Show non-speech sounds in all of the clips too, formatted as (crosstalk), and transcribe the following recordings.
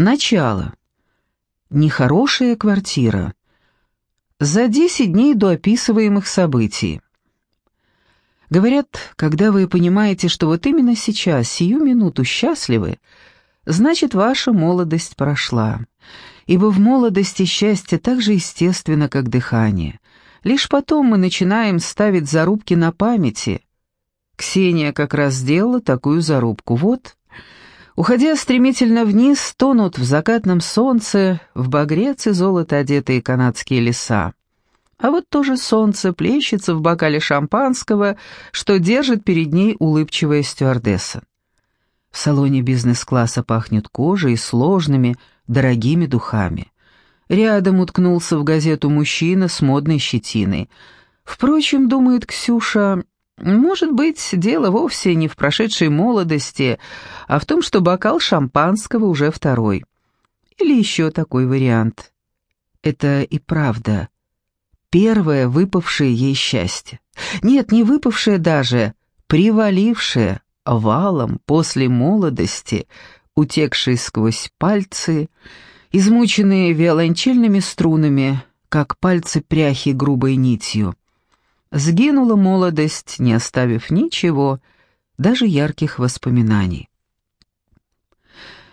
Начало. Нехорошая квартира. За 10 дней до описываемых событий. Говорят, когда вы понимаете, что вот именно сейчас, сию минуту счастливы, значит, ваша молодость прошла. Ибо в молодости счастье так же естественно, как дыхание. Лишь потом мы начинаем ставить зарубки на памяти. Ксения как раз сделала такую зарубку. Вот, уходя стремительно вниз, тонут в закатном солнце, в багрец и золото одетые канадские леса. А вот тоже солнце плещется в бокале шампанского, что держит перед ней улыбчивая стюардесса. В салоне бизнес-класса пахнет кожей и сложными, дорогими духами. Рядом уткнулся в газету мужчина с модной щетиной. Впрочем, думает Ксюша, может быть, дело вовсе не в прошедшей молодости, а в том, что бокал шампанского уже второй. Или еще такой вариант. Это и правда. Первое выпавшее ей счастье. Нет, не выпавшее даже, привалившее валом после молодости, утекшей сквозь пальцы, измученные виолончельными струнами, как пальцы пряхи грубой нитью. Сгинула молодость, не оставив ничего, даже ярких воспоминаний.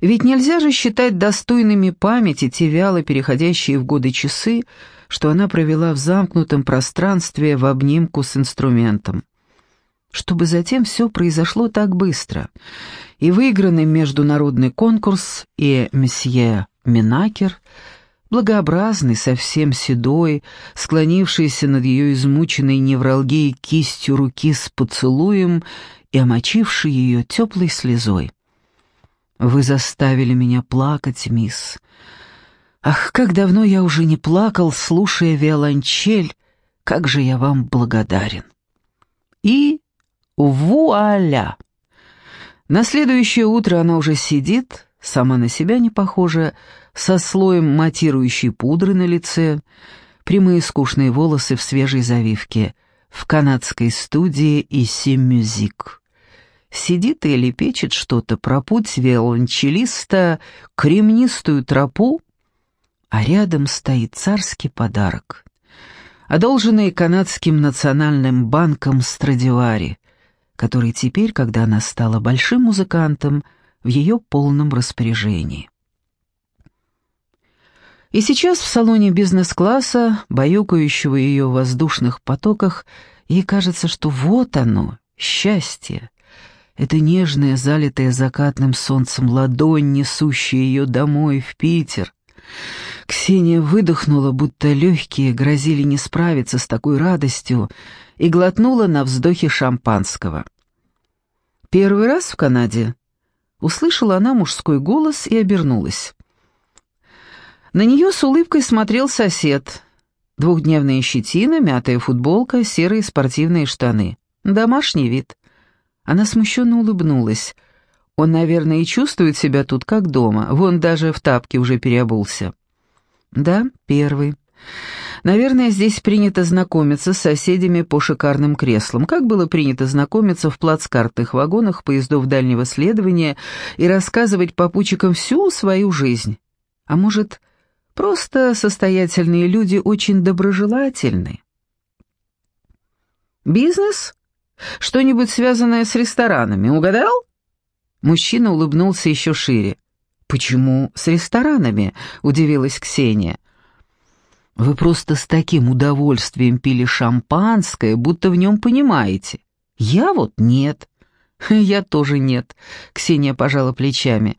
Ведь нельзя же считать достойными памяти те вяло переходящие в годы часы, что она провела в замкнутом пространстве в обнимку с инструментом чтобы затем все произошло так быстро, и выигранный международный конкурс, и месье Минакер, благообразный, совсем седой, склонившийся над ее измученной невралгией кистью руки с поцелуем и омочивший ее теплой слезой. «Вы заставили меня плакать, мисс. Ах, как давно я уже не плакал, слушая виолончель, как же я вам благодарен!» И Вуаля! На следующее утро она уже сидит, сама на себя не похожа, со слоем матирующей пудры на лице, прямые скучные волосы в свежей завивке, в канадской студии Иси Мюзик. Сидит и лепечет что-то про путь виолончелиста, кремнистую тропу, а рядом стоит царский подарок, одолженный канадским национальным банком Страдивари, который теперь, когда она стала большим музыкантом, в ее полном распоряжении. И сейчас в салоне бизнес-класса, баюкающего ее в воздушных потоках, ей кажется, что вот оно, счастье. Это нежная, залитая закатным солнцем ладонь, несущая ее домой, в Питер. Ксения выдохнула, будто легкие грозили не справиться с такой радостью, и глотнула на вздохе шампанского. «Первый раз в Канаде?» Услышала она мужской голос и обернулась. На нее с улыбкой смотрел сосед. Двухдневная щетина, мятая футболка, серые спортивные штаны. Домашний вид. Она смущенно улыбнулась. Он, наверное, и чувствует себя тут как дома. Вон даже в тапке уже переобулся. «Да, первый. Наверное, здесь принято знакомиться с соседями по шикарным креслам, как было принято знакомиться в плацкартных вагонах поездов дальнего следования и рассказывать попутчикам всю свою жизнь. А может, просто состоятельные люди очень доброжелательны? «Бизнес? Что-нибудь связанное с ресторанами, угадал?» Мужчина улыбнулся еще шире. «Почему с ресторанами?» — удивилась Ксения. Вы просто с таким удовольствием пили шампанское, будто в нем понимаете. Я вот нет. (laughs) Я тоже нет. Ксения пожала плечами.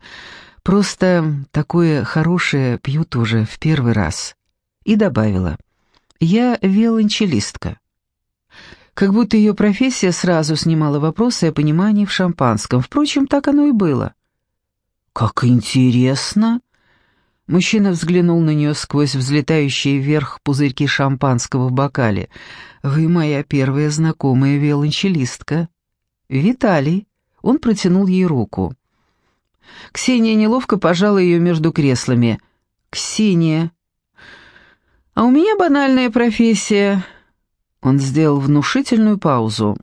Просто такое хорошее пью тоже в первый раз. И добавила. Я виолончелистка. Как будто ее профессия сразу снимала вопросы о понимании в шампанском. Впрочем, так оно и было. «Как интересно!» Мужчина взглянул на нее сквозь взлетающие вверх пузырьки шампанского в бокале. «Вы моя первая знакомая виолончелистка». «Виталий». Он протянул ей руку. Ксения неловко пожала ее между креслами. «Ксения». «А у меня банальная профессия». Он сделал внушительную паузу.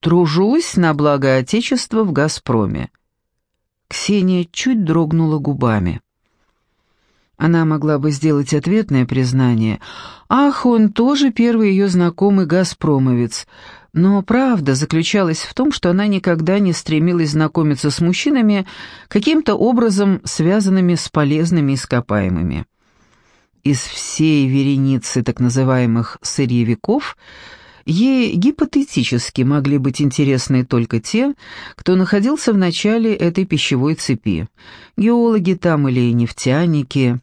«Тружусь на благо Отечества в «Газпроме». Ксения чуть дрогнула губами. Она могла бы сделать ответное признание. Ах, он тоже первый ее знакомый газпромовец. Но правда заключалась в том, что она никогда не стремилась знакомиться с мужчинами, каким-то образом связанными с полезными ископаемыми. Из всей вереницы так называемых «сырьевиков» ей гипотетически могли быть интересны только те, кто находился в начале этой пищевой цепи. Геологи там или нефтяники,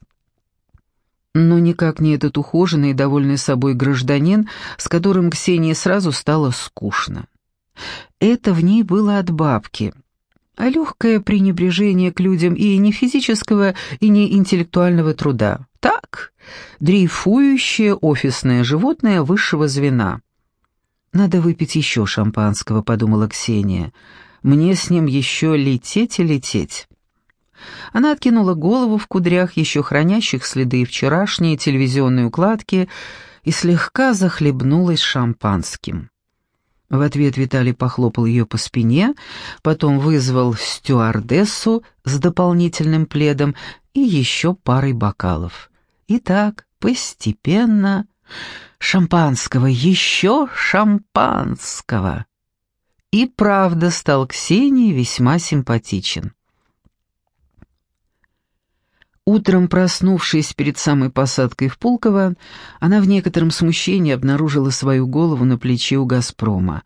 но никак не этот ухоженный и довольный собой гражданин, с которым Ксении сразу стало скучно. Это в ней было от бабки, а легкое пренебрежение к людям и не физического, и не интеллектуального труда. Так, дрейфующее офисное животное высшего звена. «Надо выпить еще шампанского», — подумала Ксения. «Мне с ним еще лететь и лететь». Она откинула голову в кудрях, еще хранящих следы вчерашней телевизионной укладки, и слегка захлебнулась шампанским. В ответ Виталий похлопал ее по спине, потом вызвал стюардессу с дополнительным пледом и еще парой бокалов. И так, постепенно... Шампанского, еще шампанского! И правда стал Ксении весьма симпатичен. Утром, проснувшись перед самой посадкой в Пулково, она в некотором смущении обнаружила свою голову на плече у «Газпрома»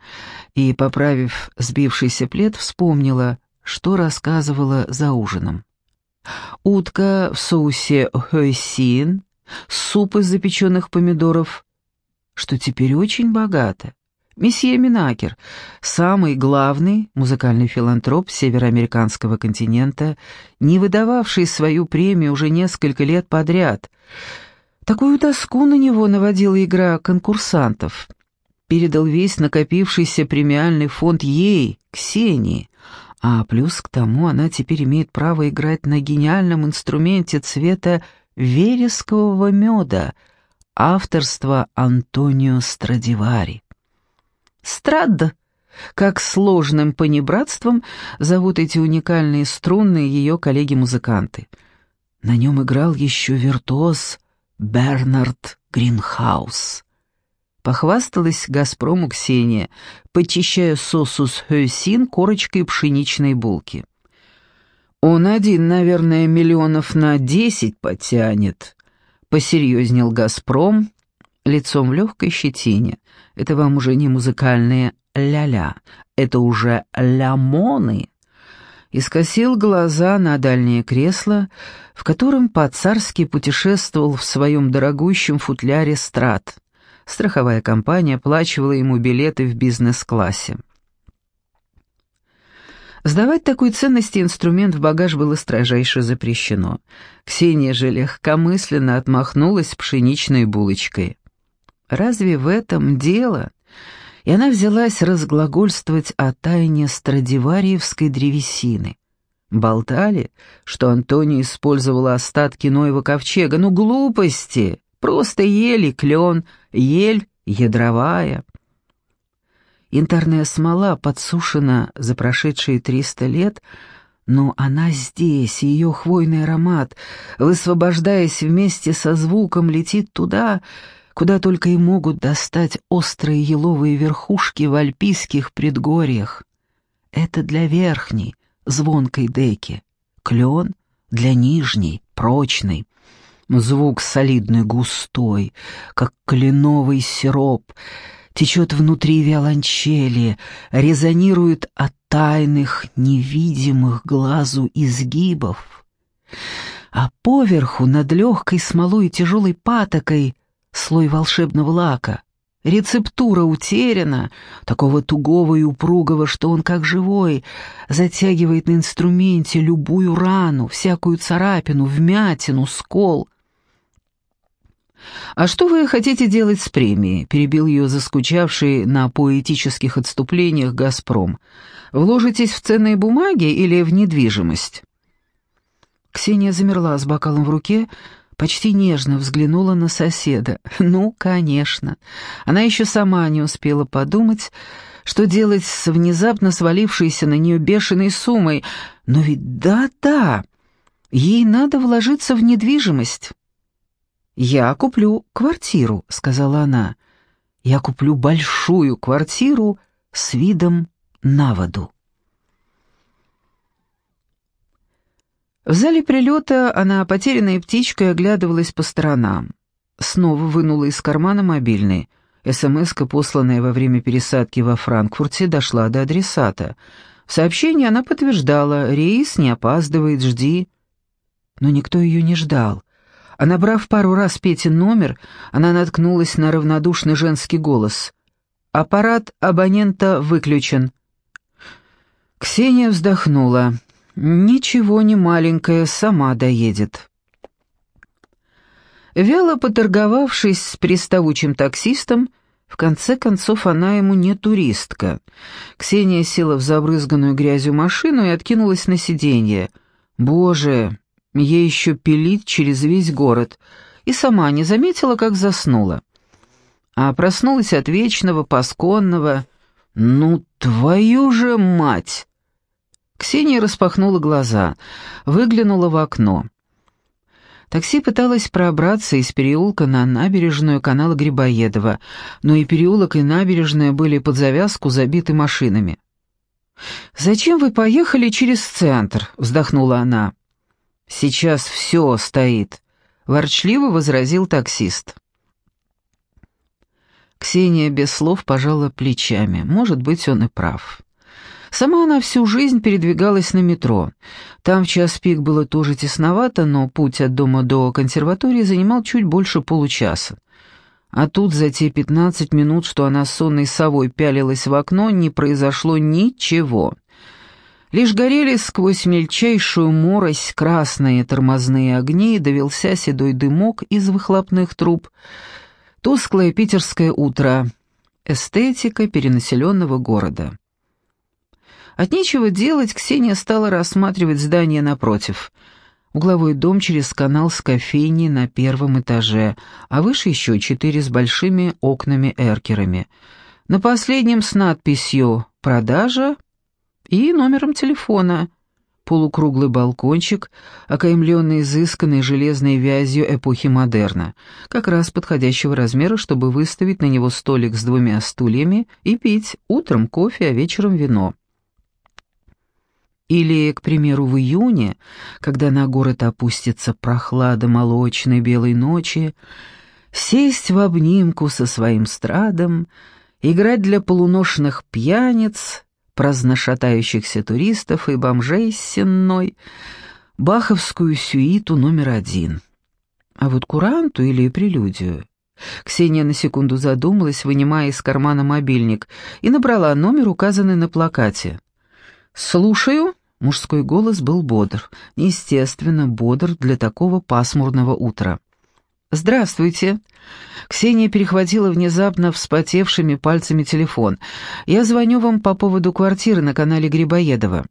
и, поправив сбившийся плед, вспомнила, что рассказывала за ужином. Утка в соусе хойсин, суп из запеченных помидоров, что теперь очень богато. Месье Минакер, самый главный музыкальный филантроп североамериканского континента, не выдававший свою премию уже несколько лет подряд. Такую тоску на него наводила игра конкурсантов. Передал весь накопившийся премиальный фонд ей, Ксении, а плюс к тому она теперь имеет право играть на гениальном инструменте цвета верескового меда, авторства Антонио Страдивари. Страдда, как сложным понебратством зовут эти уникальные струнные ее коллеги-музыканты. На нем играл еще виртуоз Бернард Гринхаус. Похвасталась «Газпрому» Ксения, почищая сосус хёсин корочкой пшеничной булки. «Он один, наверное, миллионов на десять потянет», — посерьезнел «Газпром», лицом в легкой щетине. Это вам уже не музыкальные ля-ля, это уже лямоны. И скосил глаза на дальнее кресло, в котором по-царски путешествовал в своем дорогущем футляре страт. Страховая компания оплачивала ему билеты в бизнес-классе. Сдавать такой ценности инструмент в багаж было строжайше запрещено. Ксения же легкомысленно отмахнулась пшеничной булочкой. Разве в этом дело? И она взялась разглагольствовать о тайне страдивариевской древесины. Болтали, что Антоний использовал остатки Ноева ковчега. Ну, глупости! Просто ели клен, ель ядровая. Янтарная смола подсушена за прошедшие триста лет, но она здесь, ее хвойный аромат, высвобождаясь вместе со звуком, летит туда, куда только и могут достать острые еловые верхушки в альпийских предгорьях. Это для верхней, звонкой деки, клен для нижней, прочной. Звук солидный, густой, как кленовый сироп, течет внутри виолончели, резонирует от тайных, невидимых глазу изгибов. А поверху, над легкой смолой и тяжелой патокой, слой волшебного лака. Рецептура утеряна, такого тугого и упругого, что он как живой, затягивает на инструменте любую рану, всякую царапину, вмятину, скол. «А что вы хотите делать с премией?» — перебил ее заскучавший на поэтических отступлениях «Газпром». «Вложитесь в ценные бумаги или в недвижимость?» Ксения замерла с бокалом в руке, почти нежно взглянула на соседа. (laughs) Ну, конечно. Она еще сама не успела подумать, что делать с внезапно свалившейся на нее бешеной суммой. Но ведь да-да, ей надо вложиться в недвижимость. «Я куплю квартиру», — сказала она. «Я куплю большую квартиру с видом на воду». В зале прилета она, потерянной птичкой, оглядывалась по сторонам. Снова вынула из кармана мобильный. СМС-ка, посланная во время пересадки во Франкфурте, дошла до адресата. В сообщении она подтверждала «Рейс не опаздывает, жди». Но никто ее не ждал. А набрав пару раз Петин номер, она наткнулась на равнодушный женский голос. «Аппарат абонента выключен». Ксения вздохнула. Ничего не маленькая, сама доедет. Вяло поторговавшись с приставучим таксистом, в конце концов она ему не туристка. Ксения села в забрызганную грязью машину и откинулась на сиденье. Боже, ей еще пилить через весь город. И сама не заметила, как заснула. А проснулась от вечного, пасконного «Ну, твою же мать!» Ксения распахнула глаза, выглянула в окно. Такси пыталось пробраться из переулка на набережную канала Грибоедова, но и переулок, и набережная были под завязку забиты машинами. «Зачем вы поехали через центр?» — вздохнула она. «Сейчас все стоит», — ворчливо возразил таксист. Ксения без слов пожала плечами. Может быть, он и прав. Сама она всю жизнь передвигалась на метро. Там в час пик было тоже тесновато, но путь от дома до консерватории занимал чуть больше получаса. А тут за те пятнадцать минут, что она сонной совой пялилась в окно, не произошло ничего. Лишь горели сквозь мельчайшую морось красные тормозные огни, довелся седой дымок из выхлопных труб. Тусклое питерское утро. Эстетика перенаселенного города. От нечего делать Ксения стала рассматривать здание напротив. Угловой дом через канал с кофейней на первом этаже, а выше еще четыре с большими окнами-эркерами. На последнем с надписью «Продажа» и номером телефона. Полукруглый балкончик, окаймленный изысканной железной вязью эпохи модерна, как раз подходящего размера, чтобы выставить на него столик с двумя стульями и пить утром кофе, а вечером вино. Или, к примеру, в июне, когда на город опустится прохлада молочной белой ночи, сесть в обнимку со своим страдом, играть для полуношных пьяниц, праздношатающихся туристов и бомжей с сенной, баховскую сюиту номер один. А вот куранту или прелюдию Ксения на секунду задумалась, вынимая из кармана мобильник, и набрала номер, указанный на плакате. «Слушаю». Мужской голос был бодр, естественно, бодр для такого пасмурного утра. «Здравствуйте». Ксения перехватила внезапно вспотевшими пальцами телефон. «Я звоню вам по поводу квартиры на канале Грибоедова».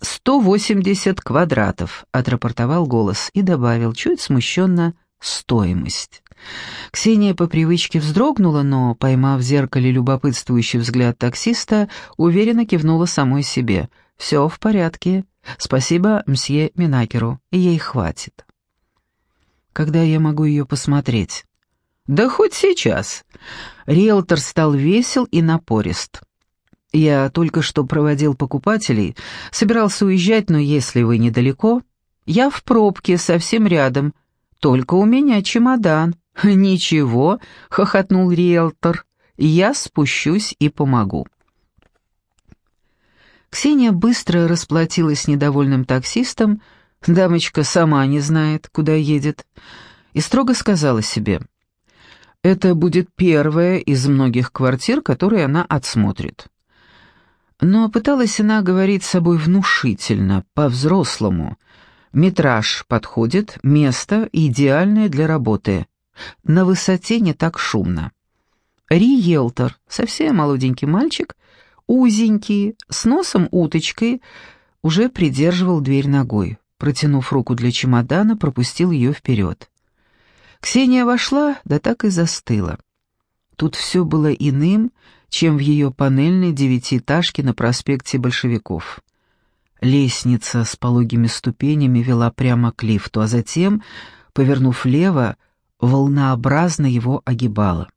«Сто восемьдесят квадратов», — отрапортовал голос и добавил, чуть смущенно, «стоимость». Ксения по привычке вздрогнула, но, поймав в зеркале любопытствующий взгляд таксиста, уверенно кивнула самой себе. «Все в порядке. Спасибо мсье Минакеру, ей хватит». «Когда я могу ее посмотреть?» «Да хоть сейчас». Риэлтор стал весел и напорист. «Я только что проводил покупателей, собирался уезжать, но если вы недалеко...» «Я в пробке, совсем рядом. Только у меня чемодан». «Ничего», — хохотнул риэлтор, — «я спущусь и помогу». Ксения быстро расплатилась с недовольным таксистом, дамочка сама не знает, куда едет, и строго сказала себе, «Это будет первая из многих квартир, которые она отсмотрит». Но пыталась она говорить с собой внушительно, по-взрослому. Метраж подходит, место идеальное для работы. На высоте не так шумно. Риелтор, совсем молоденький мальчик, узенький, с носом уточкой, уже придерживал дверь ногой. Протянув руку для чемодана, пропустил ее вперед. Ксения вошла, да так и застыла. Тут все было иным, чем в ее панельной девятиэтажке на проспекте Большевиков. Лестница с пологими ступенями вела прямо к лифту, а затем, повернув влево, волнообразно его огибала.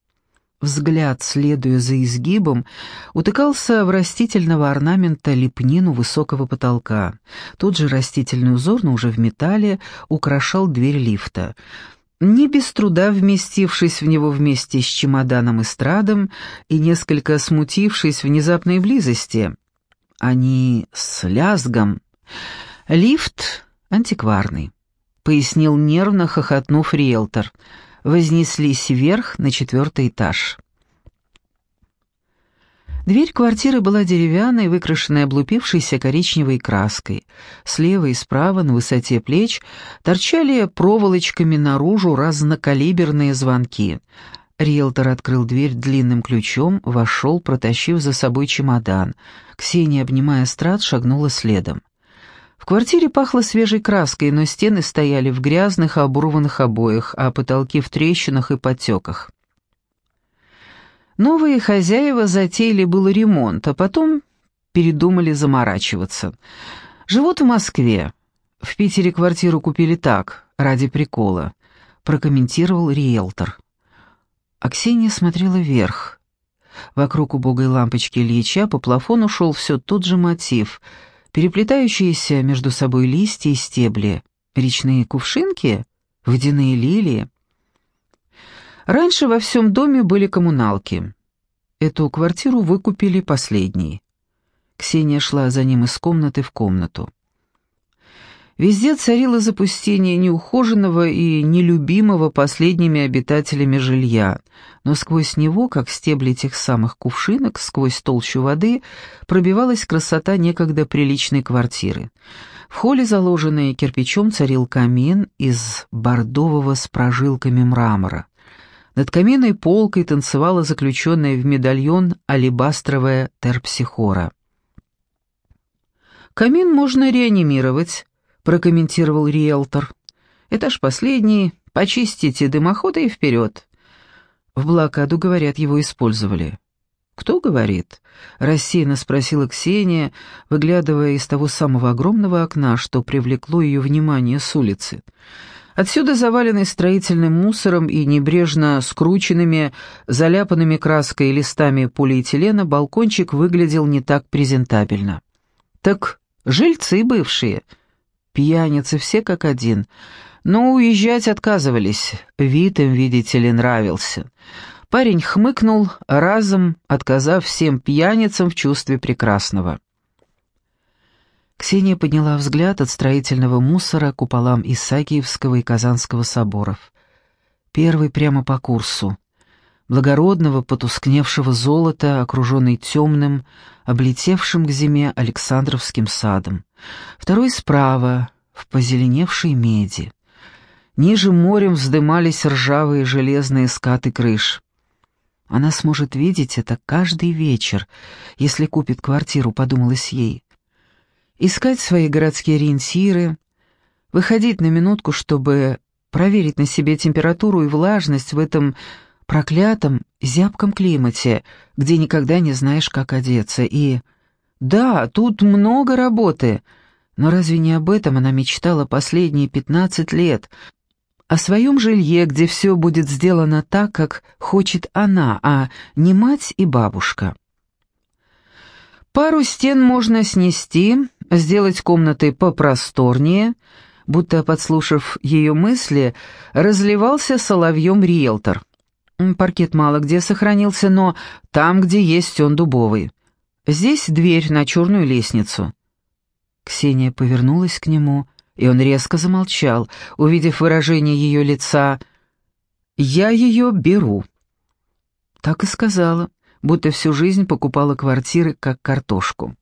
Взгляд, следуя за изгибом, утыкался в растительного орнамента лепнину высокого потолка. Тот же растительный узор, но уже в металле, украшал дверь лифта. Не без труда вместившись в него вместе с чемоданом и страдом и несколько смутившись внезапной близости, они с лязгом. Лифт антикварный, пояснил нервно хохотнув риэлтор — вознеслись вверх на четвертый этаж. Дверь квартиры была деревянной, выкрашенной облупившейся коричневой краской. Слева и справа, на высоте плеч, торчали проволочками наружу разнокалиберные звонки. Риэлтор открыл дверь длинным ключом, вошел, протащив за собой чемодан. Ксения, обнимая страт, шагнула следом. В квартире пахло свежей краской, но стены стояли в грязных, оборванных обоях, а потолки в трещинах и потеках. Новые хозяева затеяли был ремонт, а потом передумали заморачиваться. Живут в Москве. В Питере квартиру купили так, ради прикола, прокомментировал риэлтор. А смотрела вверх. Вокруг убогой лампочки Ильича по плафону шел все тот же мотив — переплетающиеся между собой листья и стебли, речные кувшинки, водяные лилии. Раньше во всем доме были коммуналки. Эту квартиру выкупили последней. Ксения шла за ним из комнаты в комнату. Везде царило запустение неухоженного и нелюбимого последними обитателями жилья, но сквозь него, как стебли тех самых кувшинок, сквозь толщу воды, пробивалась красота некогда приличной квартиры. В холле, заложенной кирпичом, царил камин из бордового с прожилками мрамора. Над каминной полкой танцевала заключенная в медальон алебастровая терпсихора. Камин можно реанимировать, прокомментировал риэлтор. «Этаж последний, почистите дымоходы и вперед». В блокаду, говорят, его использовали. «Кто говорит?» — рассеянно спросила Ксения, выглядывая из того самого огромного окна, что привлекло ее внимание с улицы. Отсюда, заваленный строительным мусором и небрежно скрученными, заляпанными краской листами полиэтилена, балкончик выглядел не так презентабельно. «Так жильцы бывшие», Пьяницы все как один. Но уезжать отказывались. Вид им, видите ли, нравился. Парень хмыкнул, разом отказав всем пьяницам в чувстве прекрасного. Ксения подняла взгляд от строительного мусора куполам Исаакиевского и Казанского соборов. Первый прямо по курсу. Благородного, потускневшего золота, окруженный темным, облетевшим к зиме Александровским садом второй справа, в позеленевшей меди. Ниже морем вздымались ржавые железные скаты крыш. Она сможет видеть это каждый вечер, если купит квартиру, подумалось ей. Искать свои городские ориентиры, выходить на минутку, чтобы проверить на себе температуру и влажность в этом проклятом, зябком климате, где никогда не знаешь, как одеться, и да, тут много работы, но разве не об этом она мечтала последние пятнадцать лет? О своем жилье, где все будет сделано так, как хочет она, а не мать и бабушка. Пару стен можно снести, сделать комнаты попросторнее, будто, подслушав ее мысли, разливался соловьем риэлтор. Паркет мало где сохранился, но там, где есть он дубовый. Здесь дверь на черную лестницу». Ксения повернулась к нему, и он резко замолчал, увидев выражение ее лица. «Я ее беру». Так и сказала, будто всю жизнь покупала квартиры как картошку.